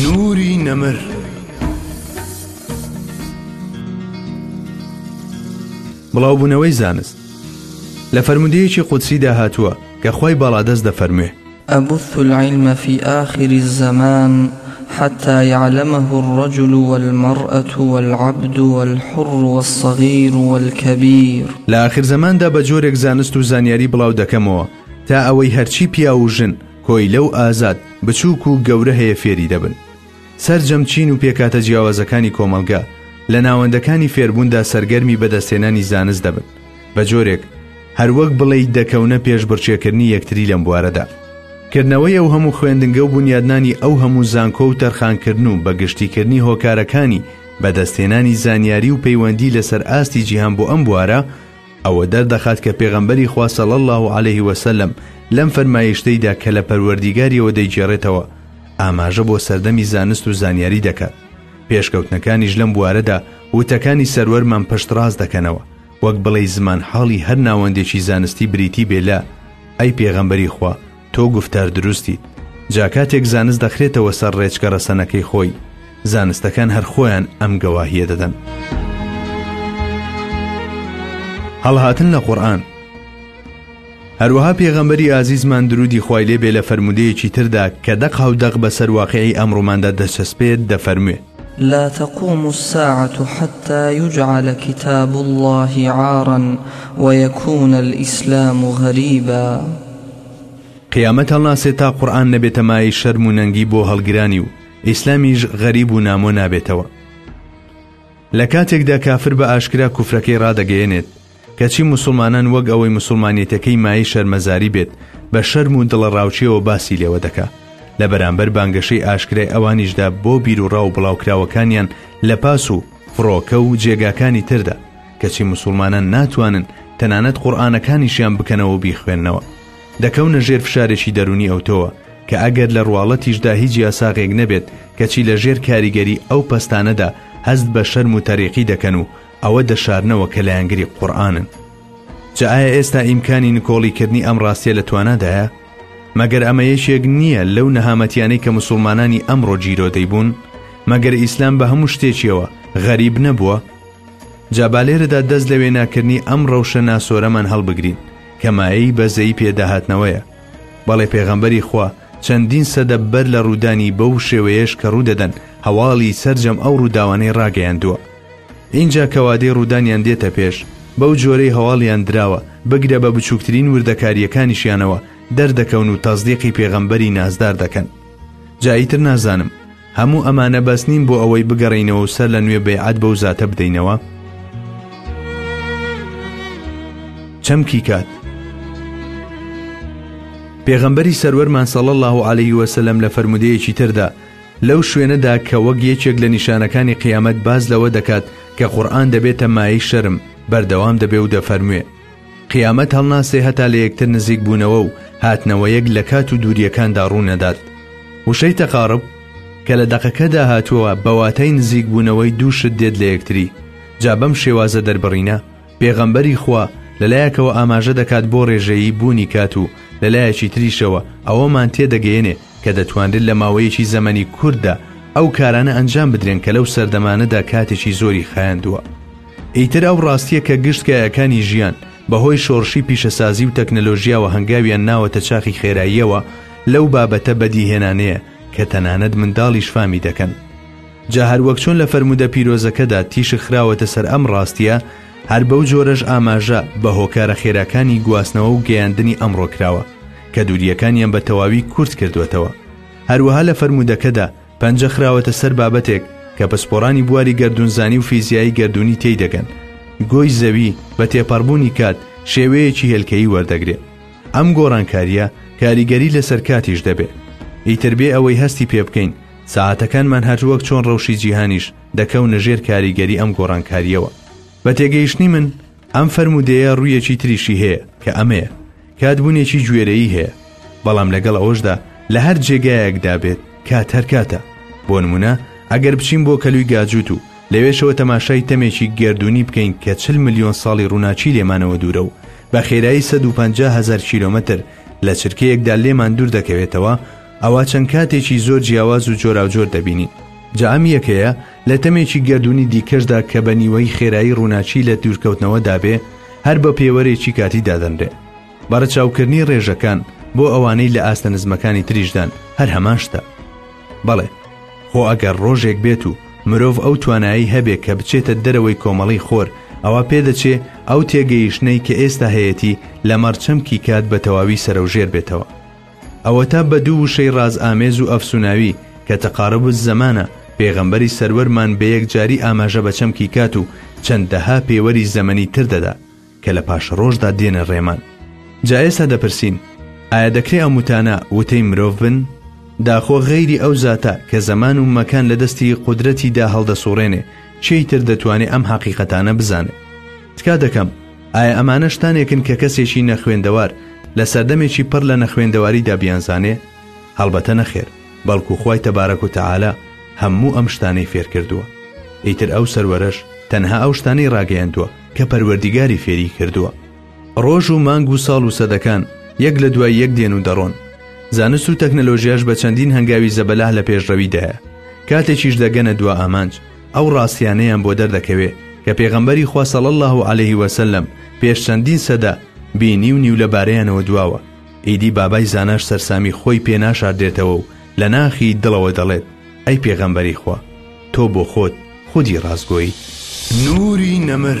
نوری نەمر بڵاوبوونەوەی زانست لە فەرمودەیەکی قودسیدا هاتووە کە خی باڵادەست دەفەرموێ ئەبث العلم في آخر الزمان حتى يعلمه الرجل والمرأة والعبد والحر والصغير والكبير لە آخر زەماندا بە جۆرێک زانست و زانیاری بڵاو دەکەمەوە تا ئەوەی هەرچی پیاو و ژن کۆیلە و ئازاد، بچووک و گەورە هەیە فێری دەبن. سەرجەم چین و پێکهاتە جیاوازەکانی کۆمەڵگە، لە ناوەندەکانی فێربووندا سەرگەرمی بەدەستهێنانی زانست دەبن، بە جۆرێک، هەر وەک بڵێیت دەکەونە پێشبڕکێکردنی یەکتری لەم بوارەدا. کردنەوەی ئەو هەموو خوێندنگە و بونیادنانی ئەو هەموو زانکۆ و تەرخانکردن و بە گشتی کردنی هۆکارەکانی بەدەستهێنانی زانیاری و پەیوەندی لەسەر ئاستی جیهان بۆ ئەم بوارە، ئەوە دەردەخات کە پێغەمبەری خوا صلی اللە علیه و سلم لەم فەرمایشتەیدا کە لە پەروەردیگاریەوە دەیگێڕێتەوە ئاماژە بۆ سەردەمی زانست و زانیاری دەکات پێشکەوتنەکانیش لەم بوارەدا وتەکانی سەروەرمان پشتڕاست دەکەنەوە وەک بڵێی زمان حاڵی هەر ناوەندێکی زانستی بریتی بێ لە ئەی پێغەمبەری خوا تۆ گوفتار دروستیت جا کاتێک زانست دەخرێتەوە سەر ڕێچکە ڕەسەنەکەی خۆی زانستەکان هەر خۆیان ئەم گەواهیە دەدەن هەڵهاتن لە قورآن هەروەها پێغەمبەری ئازیزمان درودی خوای لێ بێ لە فەرمودەیەکی تردا کە دەق هاودەق بەسەر واقعی ئەمڕۆماندا دەچەسپێت دەفەرموێ لا تقوم الساعة حتى يجعل کتاب اللە عارا و یکون الاسلام غریبا. قیامەت هەڵناسێت تا قورئان نەبێتە مایەی شەرم و نەنگی بۆ هەڵگرانی و ئیسلامیش غەریب و نامۆ نابێتەوە لە کاتێکدا کافر بە ئاشکرا کوفرەکەی ڕادەگەیەنێت، کەچی موسوڵمانان وەک ئەوەی موسوڵمانیەتەکەی مایەی شەرمەزاری بێت بە شەرم و دڵەڕاوکێوە باسی لێوە دەکا لە بەرامبەر بانگەشەی ئاشکرای ئەوانیشدا بۆ بیروڕا و بڵاوکراوەکانیان لە پاس و فڕۆکە و جێگاکانی تردا کەچی موسوڵمانان ناتوانن تەنانەت قوڕئانەکانیشیان بکەنەوە و بیخوێننەوە دەکەونە ژێر فشارێکی دەروونی ئەوتۆوە کە ئەگەر لە ڕواڵەتیشدا هیچ یاساغێک نەبێت کەچی لە ژێر کاریگەری ئەو پەستانەدا هەست بە شەرم و تەریقی دەکەن و ئەوە دەشارنەوە کە لایەنگری قورئانن جا ئایا ئێستا ئیمکانی نکۆڵیکردنی ئەم ڕاستیە لە توانادایە مەگەر ئەمە یەکێک نییە لەو نەهامەتیانەی کە مسلمانانی ئەمڕۆ جیرۆدەی بوون مەگەر ئیسلام بە هەموو شتێکیەوە غەریب نەبووە جابالێرەدا دەست لە وێناکردنی ئەم ڕەوشە ناسۆرەمان هەڵبگرین کەمایی بەزەی پێداهاتنەوەیە بەڵێ پێغەمبەری خوا چەندین سەدە بەر لە ڕوودانی بەو شێوەیەش کە ڕوودەدەن هەواڵی سرجەم ئەو ڕووداوانەی ڕاگەیاندووە ئینجا کە وادەی ڕوودانیان دێتە پێش، بەو جۆرەی هەواڵیان دراوە، بگرە بە بچووکترین وردەکارییەکانیشیانەوە دەردەکەون و تەسدیقی پێغەمبەری نازدار دەکەن. جا ئیتر نازانم، هەموو ئەمانە بەس نین بۆ ئەوەی بگەڕێینەوە و سەر لە نوێ بەیعەت بەو زاتە بدەینەوە؟ چەمکی کات پێغەمبەری سەروەرمان صلی اللە علیه و سلم لە فەرموودەیەکی تردا، لەو شوێنەدا کە وەک یەکێک لە نیشانەکانی قیامەت باس لەوە دەکات کە قورئان دەبێتە مایەی شەرم بەردەوام دەبێ و دەفەرموێ، قیامەت هەڵناسێ هەتا لە یەکتر نزیک بوونەوە و هاتنەوەیەک لە کات و دوورییەکاندا ڕوو نەدات. وشەی تقارب کە لە دەقەکەدا هاتووە بە واتای نزیک بوونەوەی دوو شت دێت لە یەکتری، جا بەم شێوازە دەربڕینە، پێغەمبەری خوا لە لایەکەوە ئاماژە دەکات بۆ ڕێژەیی بوونی کات و لە لایەکی تریشەوە ئەوەمان تێ دەگەیەنێ کە دەتوانرێت لە ماوەیەکی زەمەنی کورتدا ئەو کارانە ئەنجام بدرێن کە لەو سەردەمانەدا کاتێکی زۆری خایاندووە. ئیتر ئەو ڕاستییە کە گشت کایەکانی ژیان بە هۆی شۆڕشی پیشەسازی و تەکنەلۆژیاوە هەنگاویان ناوەتە چاخی خێراییەوە لەو بابەتە بەدیهێنانەیە کە تەنانەت منداڵیش فامی دەکەن. جا هەر وەک چۆن لە فەرموودە پیرۆزەکەدا تیشک خراوەتە سەر ئەم ڕاستییە، هەر بەو جۆرەش ئاماژە بە هۆکارە خێراکانی گواستنەوە و گەیاندنی ئەمڕۆ کراوە، کە دوورییەکانیان بە تەواوی کورت کردووەتەوە. هەروەها لە فەرموودەکەدا پەنجە خراوەتە سەر بابەتێک کە پسپۆڕانی بواری گەردوونزانی و فیزیایی گەردوونی تێی دەگەن، گۆی زەوی بە تێپەڕبوونی کات شێوەیەکی هێلکەیی وەردەگرێ. ئەم گۆڕانکارییە کاریگەری لەسەر کاتیش دەبێ. ئیتر بێ ئەوەی هەستی پێ بکەین، سەعاتەکانمان هەر وەک چۆن ڕەوشی جیهانیش دەکەونە ژێر کاریگەری ئەم گۆڕانکارییەوە. بە تێگەیشتنی من ئەم فەرموودەیە ڕوویەکی تریشی هەیە کە ئەمەیە، کات بوونێکی گوێرەیی هەیە، بەڵام لەگەڵ ئەوەشدا لە هەر جێگایەکدا بێت کات هەر کاتە، بۆ نموونە ئەگەر بچین بۆ کەلووی گاجووت و لەوێشەوە تەماشای تەمێکی گەردوونی بکەین کە چل ملیۆن ساڵی ڕووناکی لێمانەوە دوورە و بە خێرایی سەد و پەنجا هەزار کیلۆمەتر لە چرکەیەکدا لێمان دوور دەکەوێتەوە، ئەوا چەند کاتێکی زۆر جیاواز و جۆراوجۆر دەبینین جا ئەم یەکەیە لە تەمێکی گردردونی دیکەشدا کە بە نیوەی خێرایی ڕووناچی لە دوورکەوتنەوە دابێ هەر بە پێوەرێکی کاتی دادەنرێ بەڕەچاوکردنی ڕێژەکان بۆ ئەوانەی لە ئاستە نزمەکانی تریشدان هەر هەماشتە بەڵێ خۆ ئەگەر ڕۆژێک بێت و مرۆڤ ئەو توانایی هەبێ کە بچێتە دەرەوەی کۆمەڵی خۆر ئەوە پێدەچێ ئەو تێگەیشتنەی کە ئێستا هەیەی لەمەڕ چەمکی کات بە تەواوی سەرەوژێر بێتەوە ئەوەتا بە دوو وشەی ڕازئامێز و ئەفسوناوی کە تقارب الزمانە، پێغەمبەری سەروەرمان بە یەکجاری ئاماژە بە چەمکی کات و چەندەها پێوەری زەمەنی تر دەدا کە لە پاشەڕۆژدا دێنە ڕێمان. جا ئێستا دەپرسین، ئایا دەکرێ ئەم وتانە وتەی مرۆڤ بن؟ داخۆ غەیری ئەو زاتە کە زەمان و مەکان لە دەستی قودرەتیدا هەڵدەسوڕێنێ، کێی تر دەتوانێ ئەم حەقیقەتانە بزانێ؟ تکا دەکەم، ئایا ئەمانە شتانێکن کە کەسێکی نەخوێندەوار لە سەردەمێکی پڕ لە نەخوێندەواریدا بیانزانێ؟ هەڵبەتە نەخێر، بەڵکو خوای تبارک و تعالی هەموو ئەم شتانەی فێر کردووە. ئیتر ئەو سەروەرەش تەنها ئەو شتانەی ڕاگەیاندووە کە پەروەردیگاری فێری کردووە. ڕۆژ و مانگ و ساڵ و سەدەکان یەک لە دوای یەک دێن و دەڕۆن. زانست و تەکنەلۆژیاش بە چەندین هەنگاوی زەبەلاح لە پێشڕەویدایە. کاتێکیش دەگەنە دوا ئامانج. ئەو ڕاستیانەیان بۆ دەردەکەوێ کە پێغەمبەری خوا صلی اللە علیه و سلم پێش چەندین سەدە بینیونی و لەبارەیانەوە دواوە، ئیدی بابای زاناش سەرسامی خۆی پێ ناشاردێتەوە و لە ناخی دڵەوە دەڵێت، ئەی پێغەمبەری خوا، تۆ بۆ خۆت خودی ڕاستگۆیت. نوری نەمر.